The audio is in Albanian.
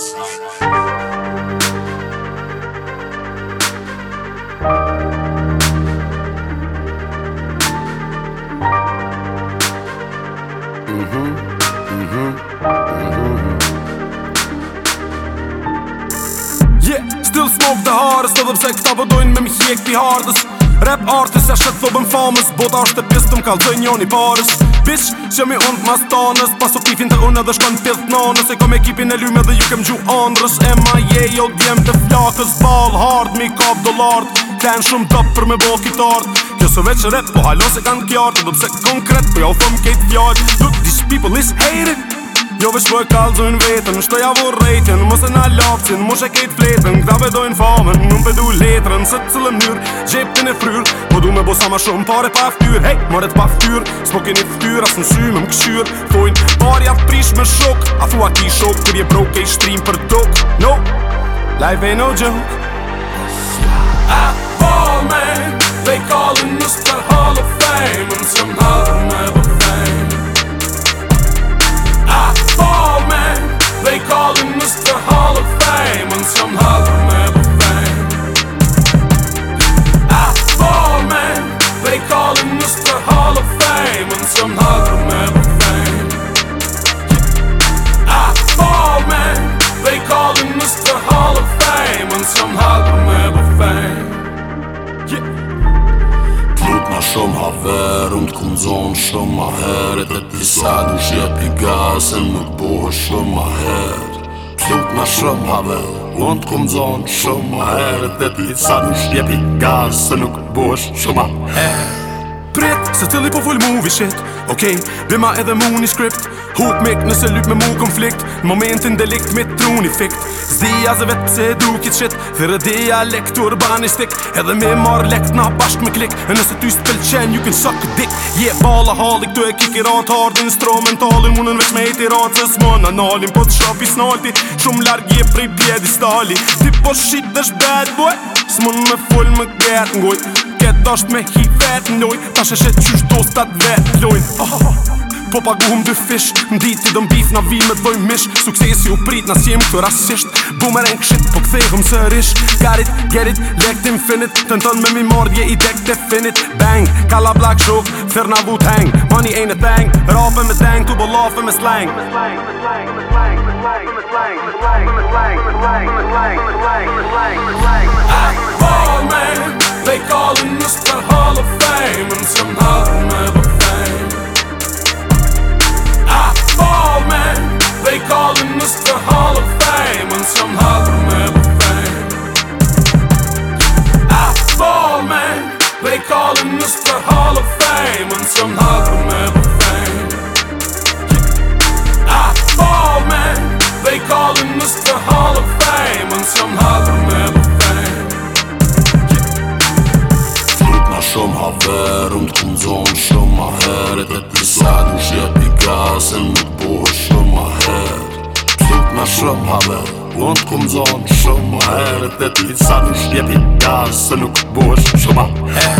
Yeah, still smoke the hardest, aber sen aber du in mich jeglich Rap artis e shet thobën famës Bota është të pjesë të m'kallë të njoni parës Bish që mi undë mas tanës Pas o kifin të unë edhe shkon të pjithë E kom ekipin e lume dhe ju kem gju andrës E ma je jo djem të flakës Ball hard mi kap dolart Ten shumë top për me bo kitart Kjo së veç rap po halon se kanë kjartë pse konkret po ja u fëm kejt fjajt Dut these people is hate it Jo veç po e kalzojn vetën Shto ja vo rejtën Mos e na lapsin Mos e kejt fletën Kta vedojn famën Nun pedu letrën Se të cilë mnyr Gjepin e fryr Po du me bosa ma shumë Pare pa ftyr Hej, mëret pa ftyr S'po keni ftyr As në sy me më këshyr Fojn Pari atë prish me shok A thua ti shok Kër je bro ke i shtrim për tok No Life ain't no joke Stop. Ah call him Mr. Hall of Fame And some hall of metal fame I fall, man They call him Mr. Hall of Fame And some hall of metal fame I fall, man They call him Mr. Hall of Fame And some hall of metal fame Ma shumë haver, unë t'kun zonë shumë maheret E pisa du shjet i gazën, më t'bohë shumë maheret shtut ma shumë havel Unë t'kum zonë shumë herë Dhe ti sa nuk shjepi gaz Se nuk bosh shumë herë Se cili po full movie shit Okej, bima edhe mu një skript Hup mik nëse lyp me mu konflikt Momentin delikt me tru një fikt Zdia zë vetë pse du kit shit Thire dialekt urbanistik Edhe me marr lekt na bashk me klik E nëse ty s'pëlqen, you can suck a dick Je yeah, bala halik, këtu e i rat Hardin, instrumentalin, munën veç me e tirat Se s'mon analin, po t'shafi snalti Shumë largje prej pjedi stali Ti po shit dësh bad boy S'mon me fol me gert ngoj Ket është me hi vet njoj e sheshe qysh do s'tat vet loj ah, ah, ah. Po paguhum dy fish Ndit ti dëm bif na vi me dvoj mish Suksesi u prit na s'jem këtë rasisht Bumeren këshit po kthehëm sërish Garit, gerit, lekt infinit Tënton me mi mordje i dek të finit Bang, kalla black shok, thir na vu t'heng Money ain't a thing, rafe me dang Tu bo lafe me slang Me slang, slang, me slang, slang, me slang, slang, me slang, slang, slang, slang, slang, slang, slang, slang, slang, slang, They call him Mr. Hall of Fame, and somehow never fame. I fall, man. They calling us the Hall of Fame, and somehow never fame. I fall, man. They calling us the Hall of Fame, and somehow never fame. shumë haver Unë të këmë zonë shumë maherë E të pisat në shqe pika Se në më të buhë shumë maherë Pësut në shumë haver Unë të këmë zonë shumë maherë E të pisat në shqe pika Se nuk të shumë maherë